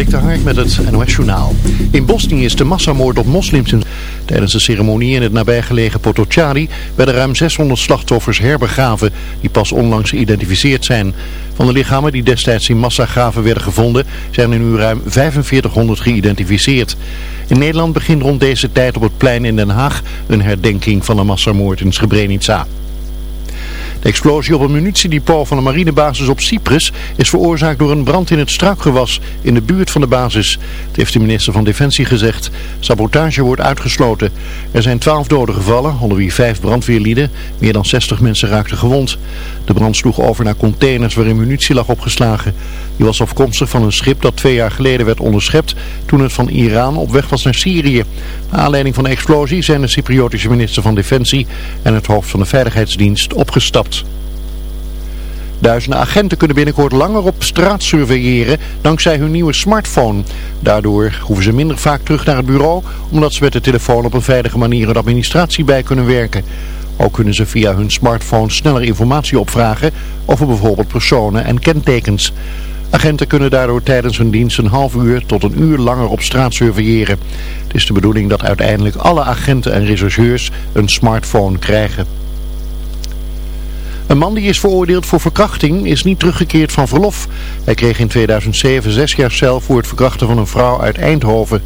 Dik Hark met het NOS Journaal. In Bosnië is de massamoord op moslims. Tijdens de ceremonie in het nabijgelegen Potocari werden ruim 600 slachtoffers herbegraven die pas onlangs geïdentificeerd zijn. Van de lichamen die destijds in massagraven werden gevonden zijn er nu ruim 4500 geïdentificeerd. In Nederland begint rond deze tijd op het plein in Den Haag een herdenking van de massamoord in Srebrenica. De explosie op een munitiedepot van de marinebasis op Cyprus is veroorzaakt door een brand in het struikgewas in de buurt van de basis. Dat heeft de minister van Defensie gezegd. Sabotage wordt uitgesloten. Er zijn twaalf doden gevallen, onder wie vijf brandweerlieden. Meer dan 60 mensen raakten gewond. De brand sloeg over naar containers waarin munitie lag opgeslagen. Die was afkomstig van een schip dat twee jaar geleden werd onderschept toen het van Iran op weg was naar Syrië. Naar aanleiding van de explosie zijn de Cypriotische minister van Defensie en het hoofd van de Veiligheidsdienst opgestapt. Duizenden agenten kunnen binnenkort langer op straat surveilleren dankzij hun nieuwe smartphone. Daardoor hoeven ze minder vaak terug naar het bureau, omdat ze met de telefoon op een veilige manier een administratie bij kunnen werken. Ook kunnen ze via hun smartphone sneller informatie opvragen over bijvoorbeeld personen en kentekens. Agenten kunnen daardoor tijdens hun dienst een half uur tot een uur langer op straat surveilleren. Het is de bedoeling dat uiteindelijk alle agenten en rechercheurs een smartphone krijgen. Een man die is veroordeeld voor verkrachting is niet teruggekeerd van verlof. Hij kreeg in 2007 zes jaar cel voor het verkrachten van een vrouw uit Eindhoven.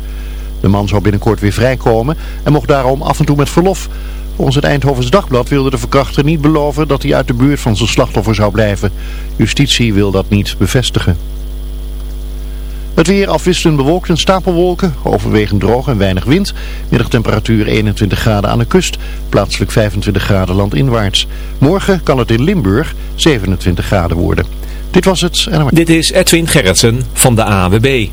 De man zou binnenkort weer vrijkomen en mocht daarom af en toe met verlof. Volgens het Eindhovens Dagblad wilde de verkrachter niet beloven dat hij uit de buurt van zijn slachtoffer zou blijven. Justitie wil dat niet bevestigen. Het weer afwisselend bewolkt en stapelwolken, overwegend droog en weinig wind. Middagtemperatuur 21 graden aan de kust, plaatselijk 25 graden landinwaarts. Morgen kan het in Limburg 27 graden worden. Dit was het. Dit is Edwin Gerritsen van de AWB.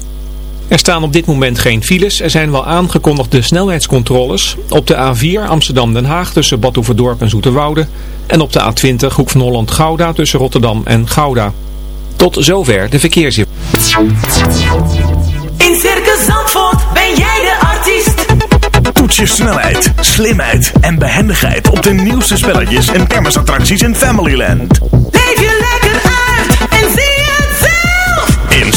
Er staan op dit moment geen files. Er zijn wel aangekondigde snelheidscontroles op de A4 Amsterdam-Den Haag tussen Badhoevedorp en Zoeterwoude. En op de A20 Hoek van Holland-Gouda tussen Rotterdam en Gouda. Tot zover de verkeersinformatie. In Circus Zandvoort ben jij de artiest. Toets je snelheid, slimheid en behendigheid op de nieuwste spelletjes en kermisattracties in Familyland.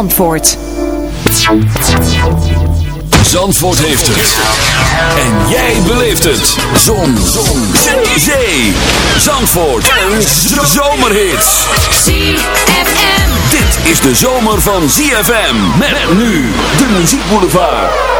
Zandvoort. Zandvoort heeft het. En jij beleeft het. Zon. Zon. Zee. Zandvoort. Zomerhits. ZFM. Dit is de zomer van ZFM. Met nu de muziekboulevard.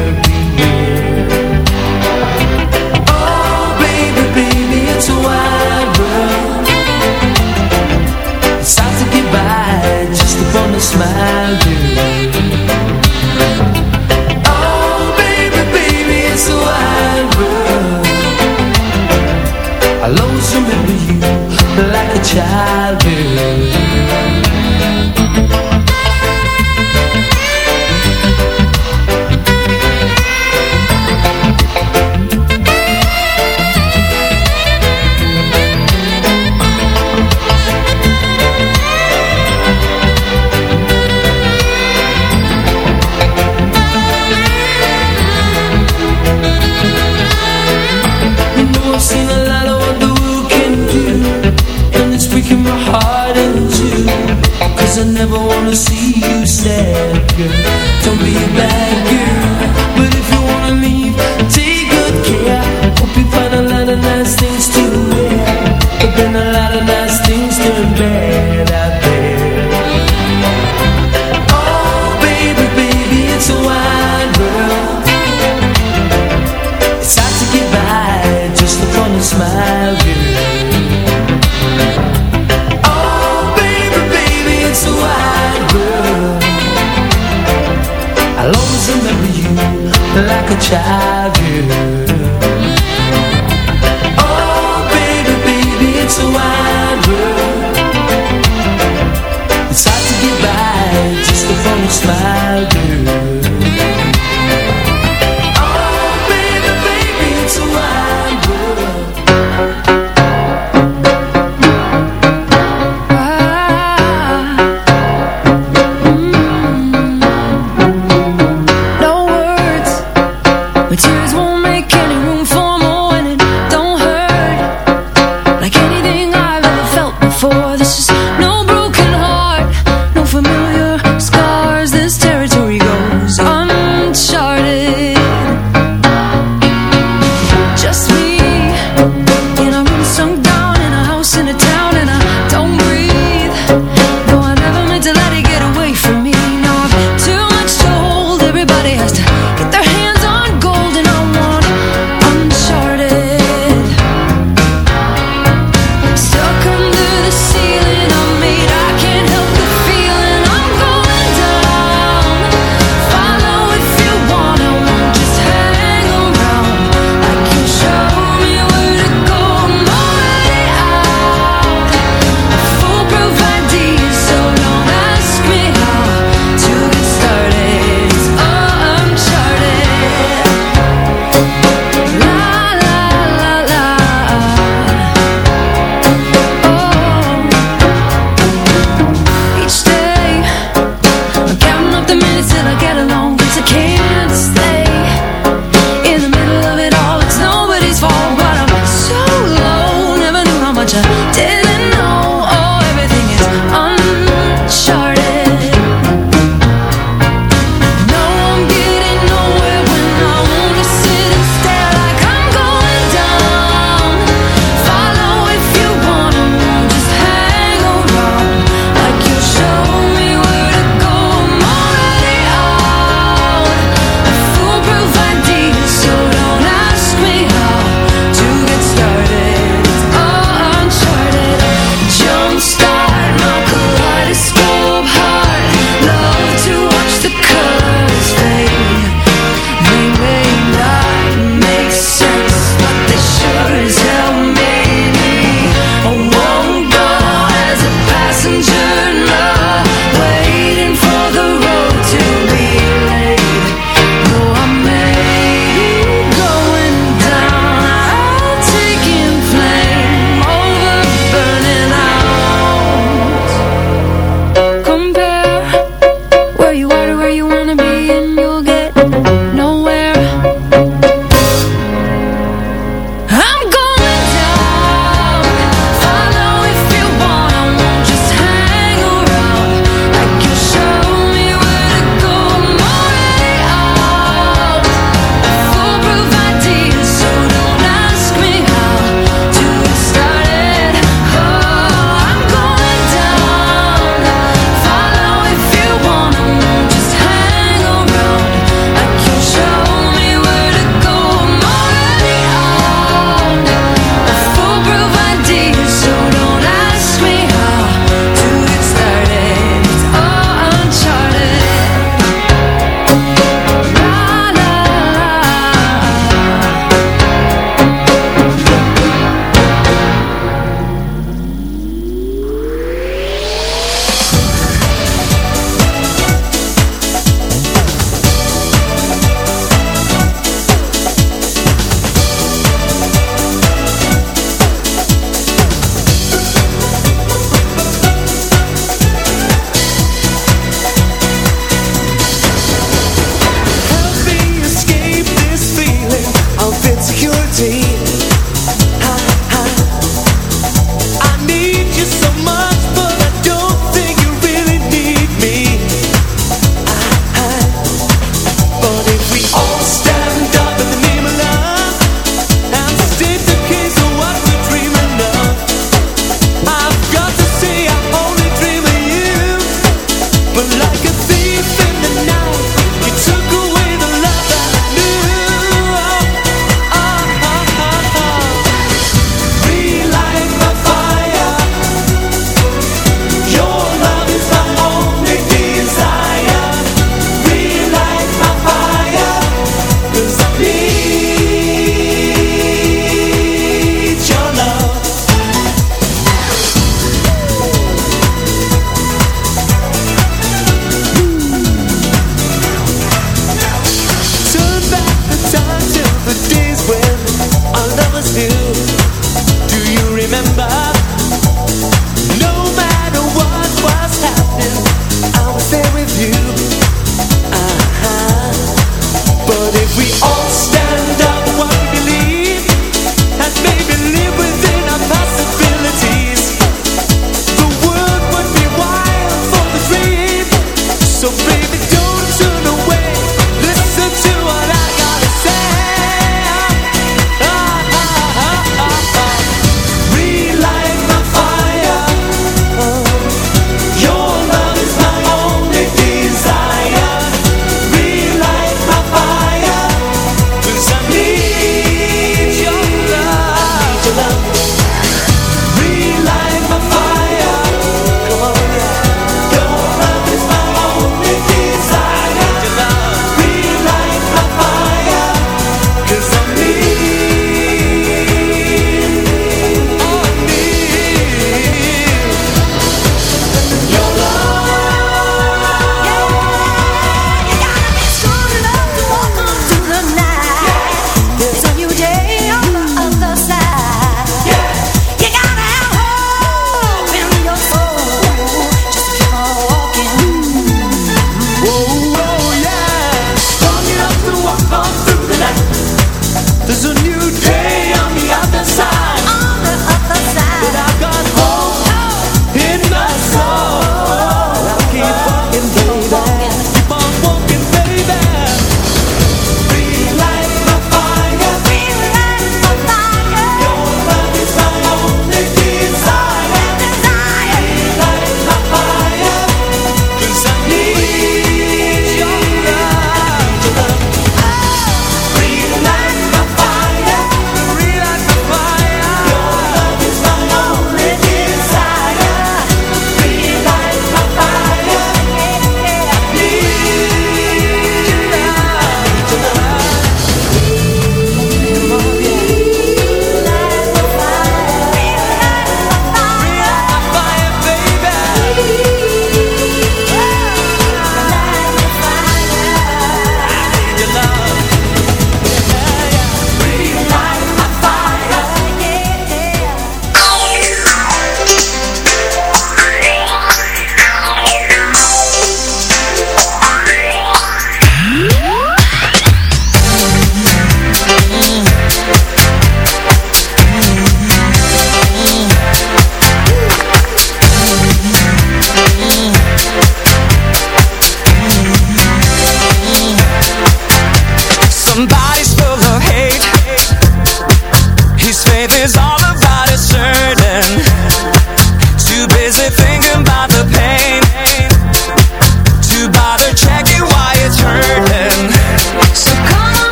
remember you like a child could child you.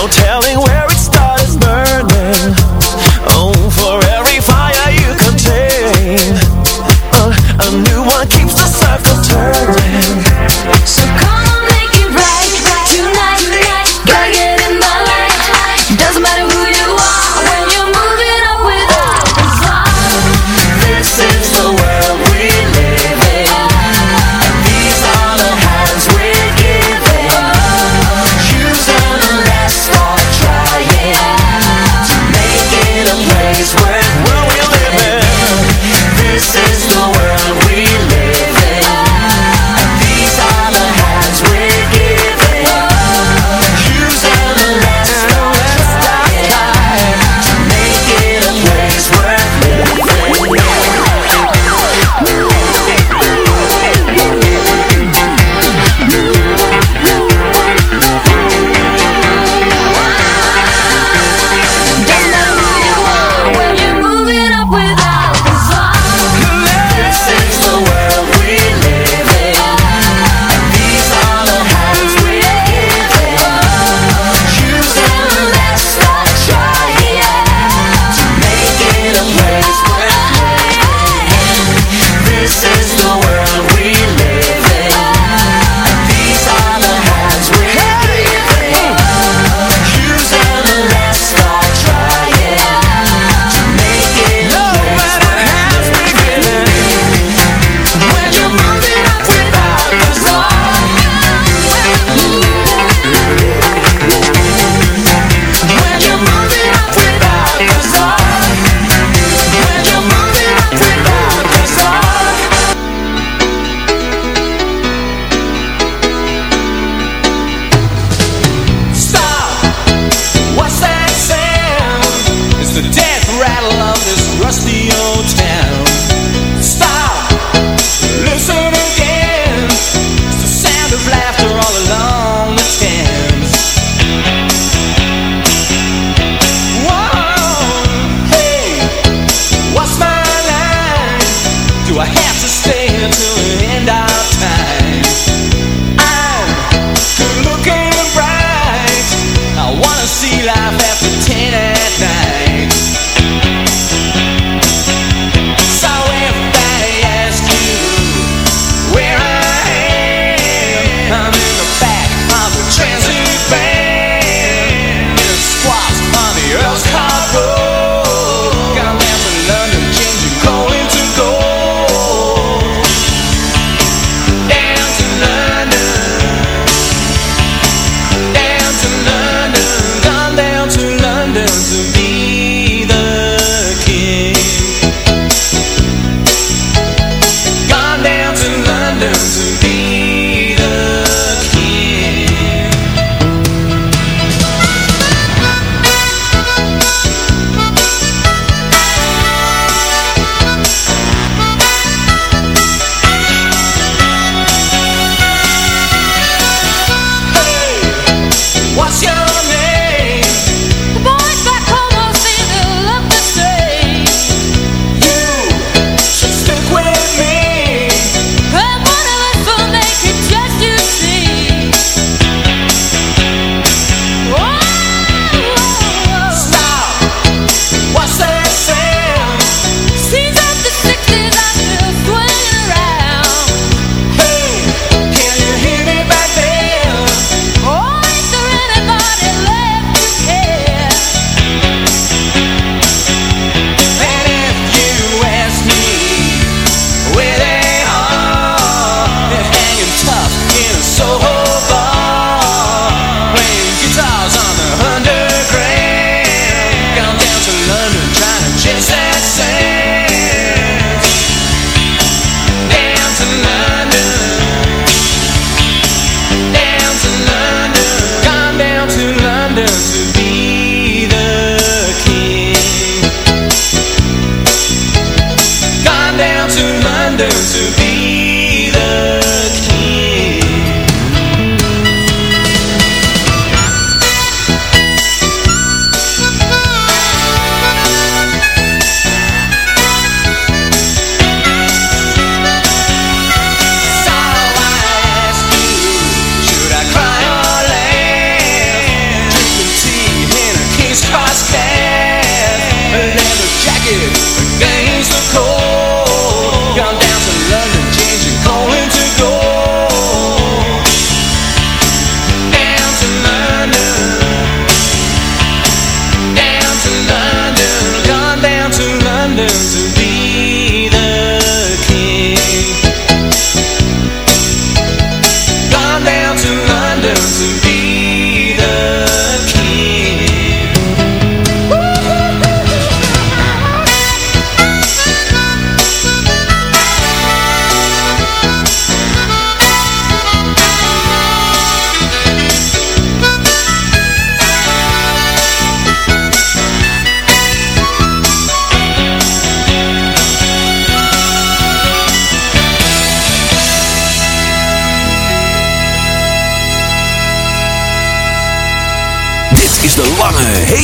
no telling where it's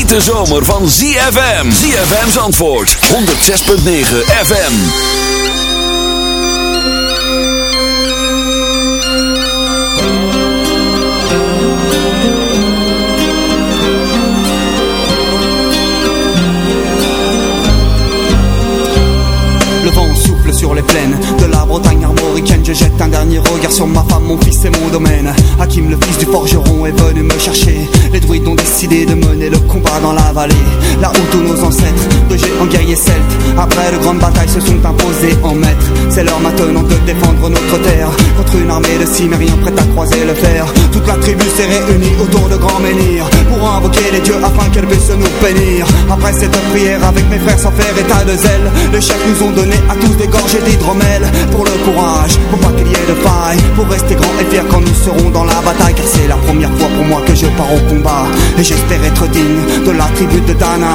hete zomer van ZFM. ZFM's antwoord. 106.9 FM. Le vent souffle sur les plaines de la Bretagne armoricaine. Je jette un dernier regard sur ma femme, mon fils et mon domaine. Hakim, le du forgeron, est venu me chercher. Les druides ont décidé de mener le combat dans la vallée. Là où tous nos ancêtres, de géants guerriers celtes, après de grandes batailles, se sont imposés en maîtres. C'est l'heure maintenant de défendre notre terre contre une armée de cimériens prête à croiser le fer. Toute la tribu s'est réunie autour de grands menhirs pour invoquer les dieux afin qu'elle puisse nous bénir. Après cette prière, avec mes frères sans faire état de zèle, les chefs nous ont donné à tous des gorgées d'hydromel pour le courage, pour pas qu'il y ait de faille, pour rester grand et fier quand nous serons dans la bataille. C'est la première fois pour moi que je pars au combat et j'espère être digne de la tribu de. Dana.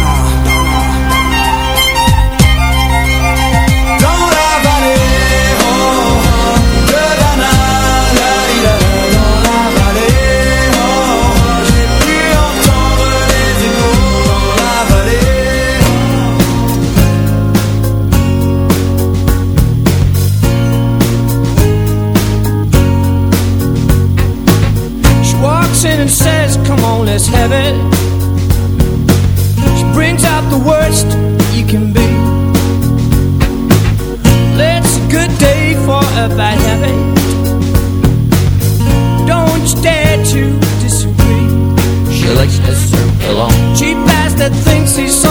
on, let's have it. She brings out the worst you can be. It's a good day for a bad habit. Don't you dare to disagree. She likes to serve along. Cheap ass that thinks he's something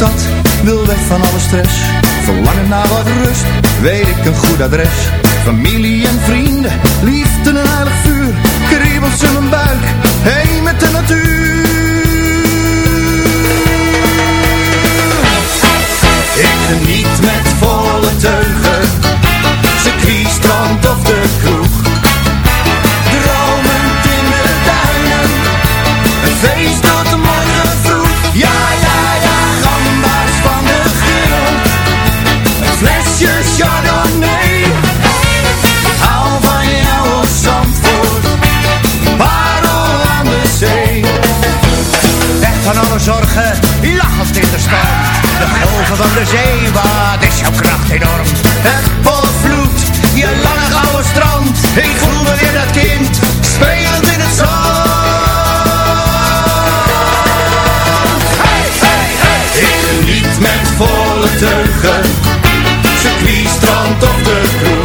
stad, wil weg van alle stress. Verlangen naar wat rust, weet ik een goed adres. Familie en vrienden, liefde en aardig vuur, Kriebels in mijn buik. van de zee, wat is jouw kracht enorm? Het volvloed, je lange gouden strand, ik voel me weer dat kind, spelend in het zand. Hey, hey, hey! Ik geniet met volle teugen, circuit, strand of de kroeg.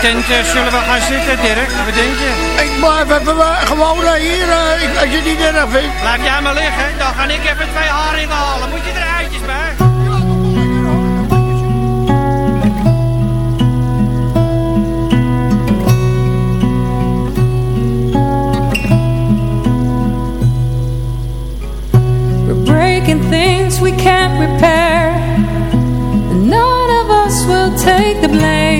tent eh, zullen we gaan zitten, Dirk? Wat denk je? Ik blijf even eh, gewoon eh, hier, als je niet erg vindt. Laat jij maar liggen, dan ga ik even twee haringen halen. Moet je er eitjes bij? We're breaking things we can't repair. And none of us will take the blame.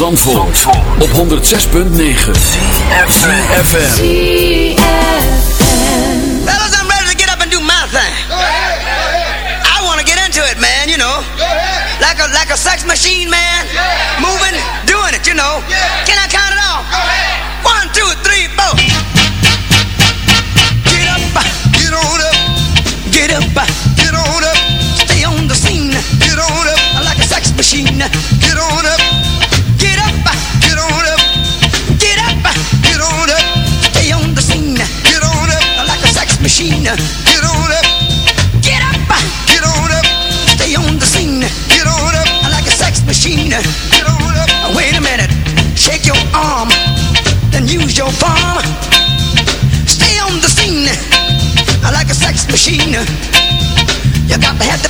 Zandvoort, op 106.9 CFFM Fellas, I'm ready to get up and do my thing. I want to get into it, man, you know. Like a, like a sex machine, man. Moving, doing it, you know. I had to.